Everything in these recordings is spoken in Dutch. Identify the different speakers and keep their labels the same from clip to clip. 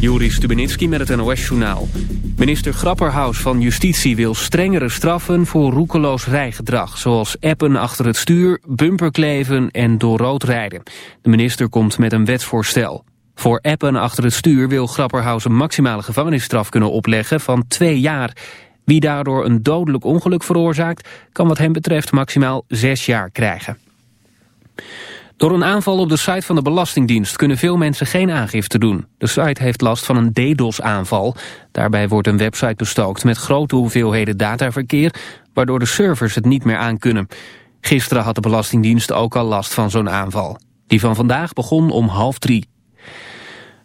Speaker 1: Juri Stubenitski met het NOS-journaal. Minister Grapperhaus van Justitie wil strengere straffen voor roekeloos rijgedrag... zoals appen achter het stuur, bumperkleven en door rood rijden. De minister komt met een wetsvoorstel. Voor appen achter het stuur wil Grapperhaus een maximale gevangenisstraf kunnen opleggen van twee jaar. Wie daardoor een dodelijk ongeluk veroorzaakt... kan wat hem betreft maximaal zes jaar krijgen. Door een aanval op de site van de Belastingdienst kunnen veel mensen geen aangifte doen. De site heeft last van een DDoS-aanval. Daarbij wordt een website bestookt met grote hoeveelheden dataverkeer, waardoor de servers het niet meer aankunnen. Gisteren had de Belastingdienst ook al last van zo'n aanval. Die van vandaag begon om half drie.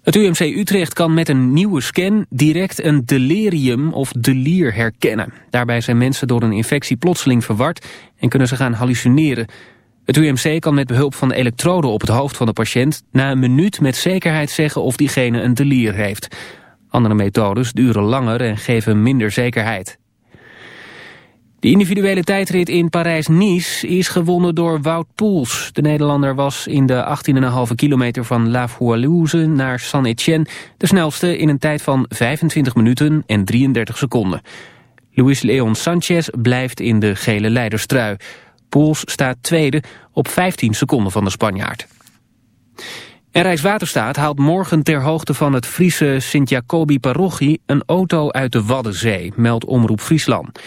Speaker 1: Het UMC Utrecht kan met een nieuwe scan direct een delirium of delier herkennen. Daarbij zijn mensen door een infectie plotseling verward en kunnen ze gaan hallucineren. Het UMC kan met behulp van elektroden op het hoofd van de patiënt... na een minuut met zekerheid zeggen of diegene een delier heeft. Andere methodes duren langer en geven minder zekerheid. De individuele tijdrit in Parijs-Nice is gewonnen door Wout Poels. De Nederlander was in de 18,5 kilometer van La Fouillouse naar Saint-Etienne... de snelste in een tijd van 25 minuten en 33 seconden. Luis Leon Sanchez blijft in de gele leiderstrui. Poels staat tweede op 15 seconden van de Spanjaard. En Rijkswaterstaat haalt morgen ter hoogte van het Friese Sint-Jacobi-parochie... een auto uit de Waddenzee, meldt Omroep Friesland.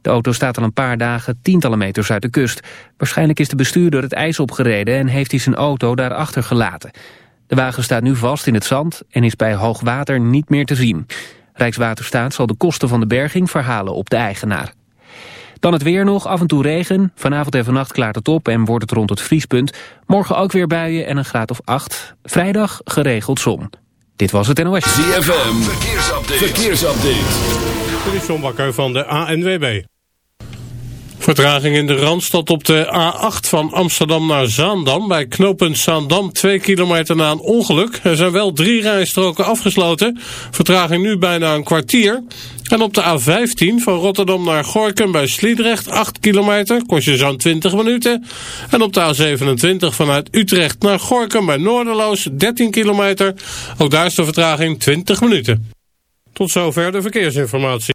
Speaker 1: De auto staat al een paar dagen tientallen meters uit de kust. Waarschijnlijk is de bestuurder het ijs opgereden en heeft hij zijn auto daar achtergelaten. De wagen staat nu vast in het zand en is bij hoogwater niet meer te zien. Rijkswaterstaat zal de kosten van de berging verhalen op de eigenaar. Dan het weer nog, af en toe regen. Vanavond en vannacht klaart het op en wordt het rond het vriespunt. Morgen ook weer buien en een graad of 8. Vrijdag geregeld zon. Dit was het NOS.
Speaker 2: ZFM, verkeersupdate. verkeersupdate.
Speaker 3: Dit is John Bakker van de ANWB. Vertraging in de Randstad op de A8 van Amsterdam naar Zaandam. Bij knooppunt Zaandam 2 kilometer na een ongeluk. Er zijn wel drie rijstroken afgesloten. Vertraging nu bijna een kwartier. En op de A15 van Rotterdam naar Gorkum bij Sliedrecht 8 kilometer. Kost je zo'n 20 minuten. En op de A27 vanuit Utrecht naar Gorkum bij Noorderloos 13 kilometer. Ook daar is de vertraging 20 minuten. Tot zover de verkeersinformatie.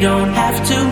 Speaker 4: don't have to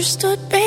Speaker 5: understood.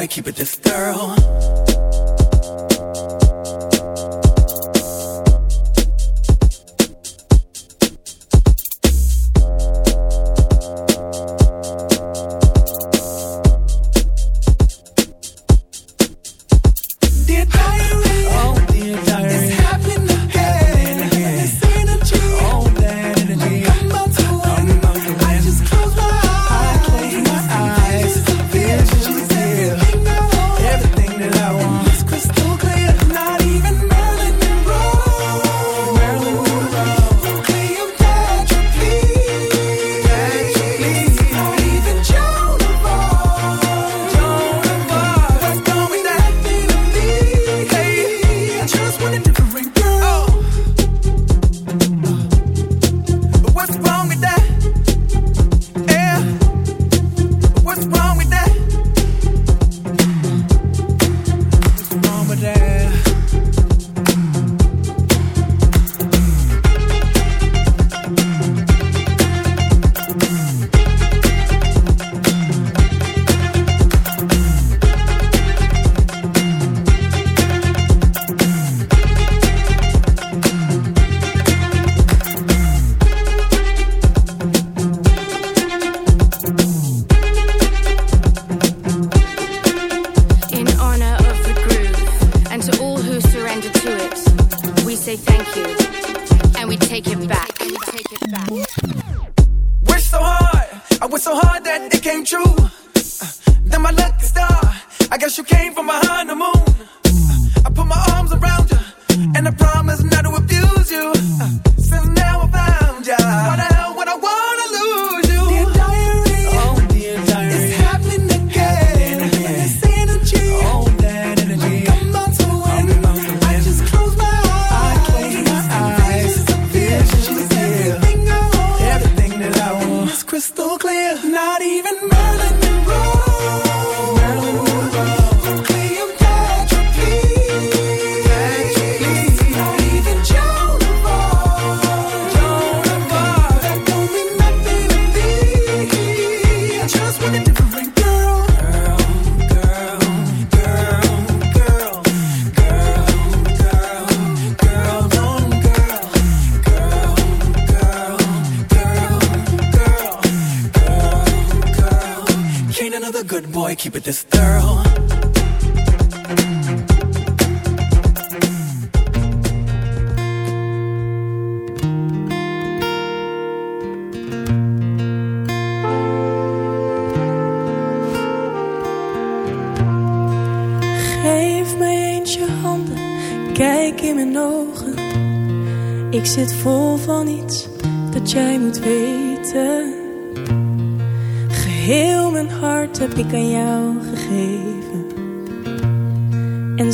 Speaker 5: Boy, keep it
Speaker 6: this girl. I so hard that it came true. Uh, then my lucky star, I guess you came from behind the moon. Uh, I put my arms around you, and I promise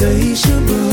Speaker 7: say 什么。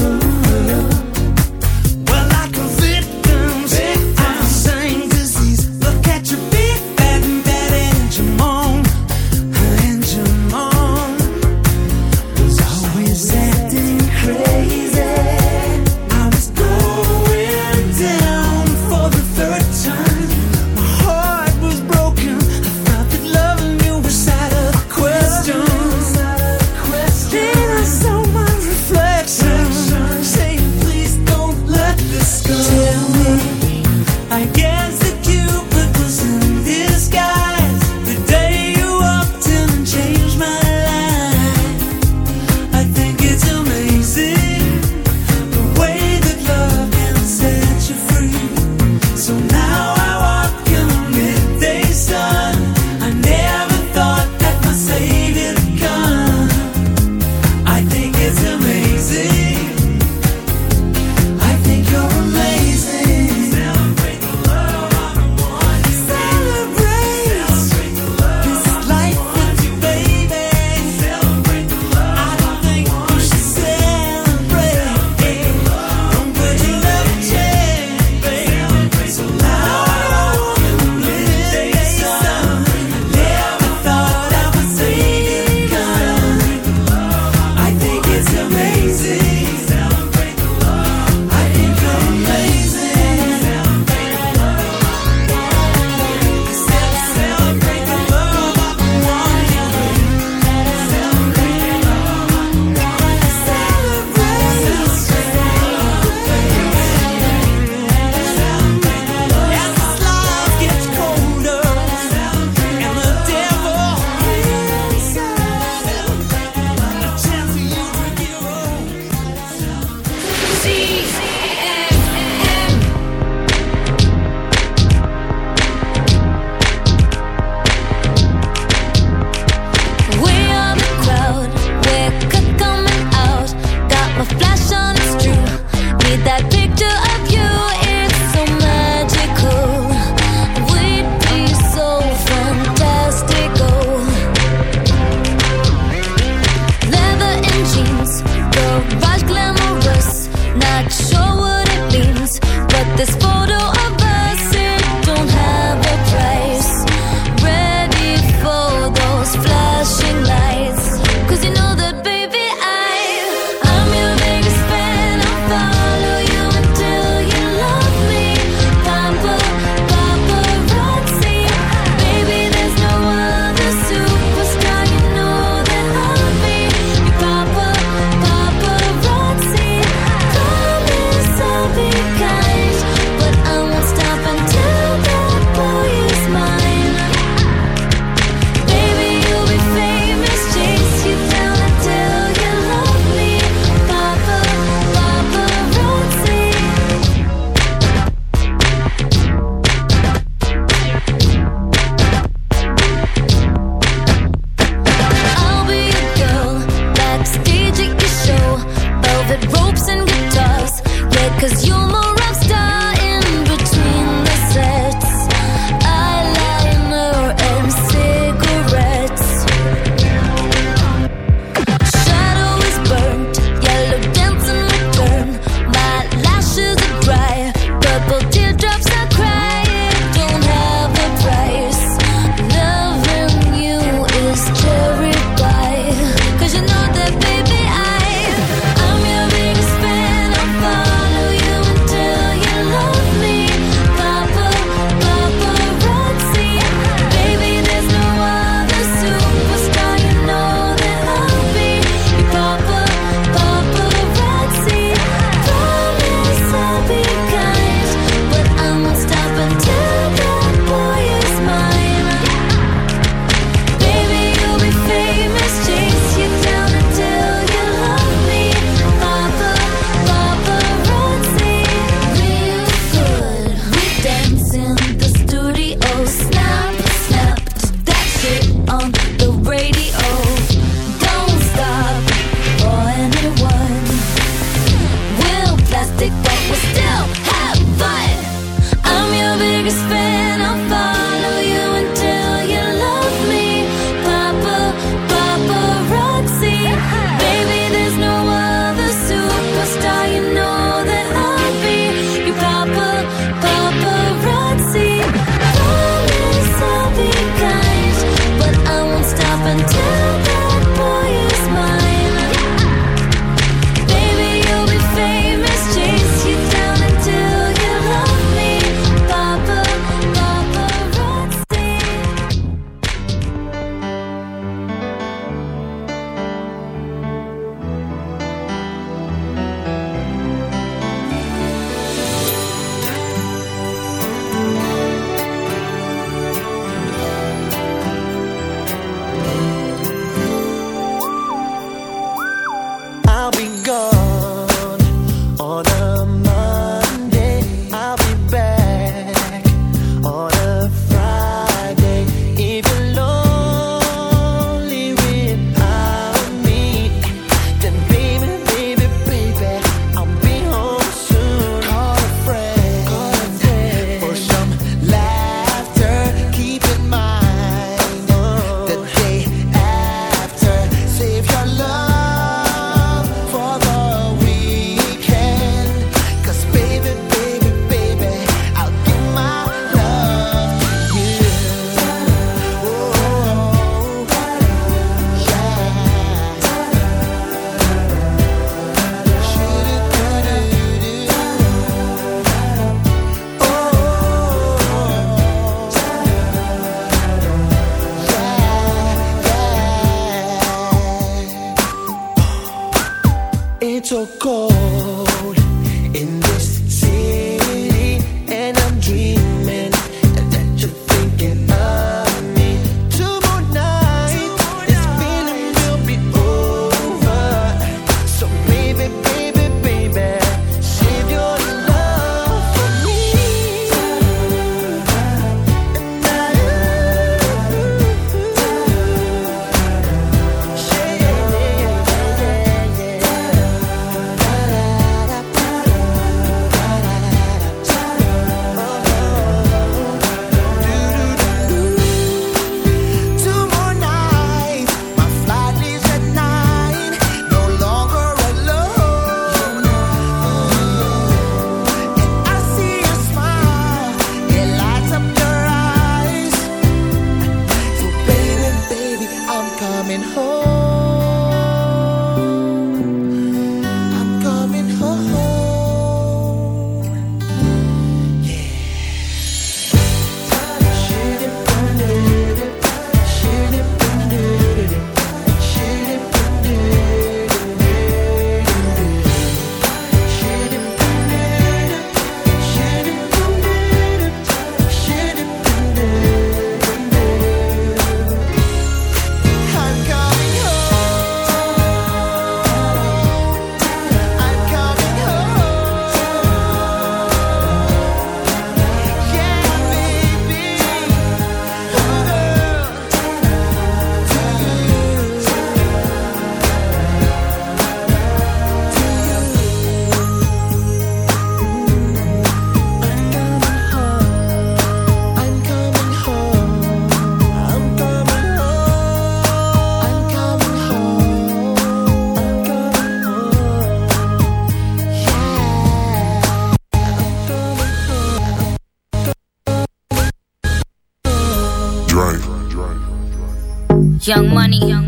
Speaker 8: Young money. Young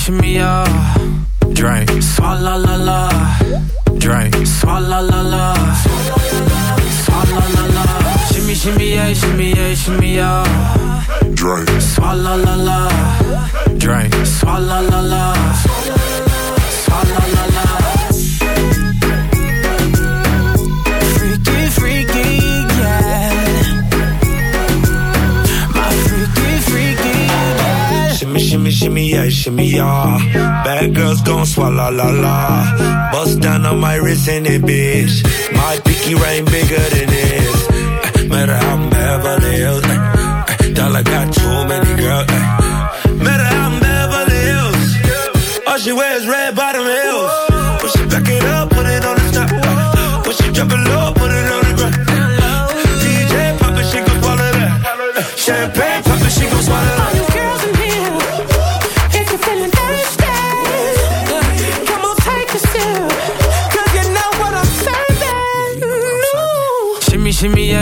Speaker 9: pushing me off. Drink, swalla la la. Drink, swalla la la. Swalla la la. Shimmy shimmy yeah. Drink, la la. Drink, la la.
Speaker 10: shimmy yeah, shimmy yeah. Bad girls gon' swallow la la. Bust down on my wrist in it, bitch. My pinky rain bigger than this. Eh, matter how I'm Beverly Hills. Eh, eh. Dollar got too many girls. Matter how I'm Beverly Hills. All she wears red bottom heels. Push it back it up, put it on the top. Uh, push it drop it low, put it on the ground. DJ pop it, she gon' follow that. champagne.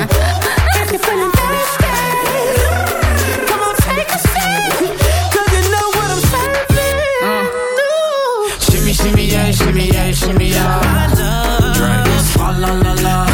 Speaker 7: if you're feeling thirsty, come on, take a seat. 'Cause you know what I'm serving.
Speaker 9: Shimmy, shimmy, yeah, shimmy, yeah, shimmy, yeah. Drink. Swalla la la.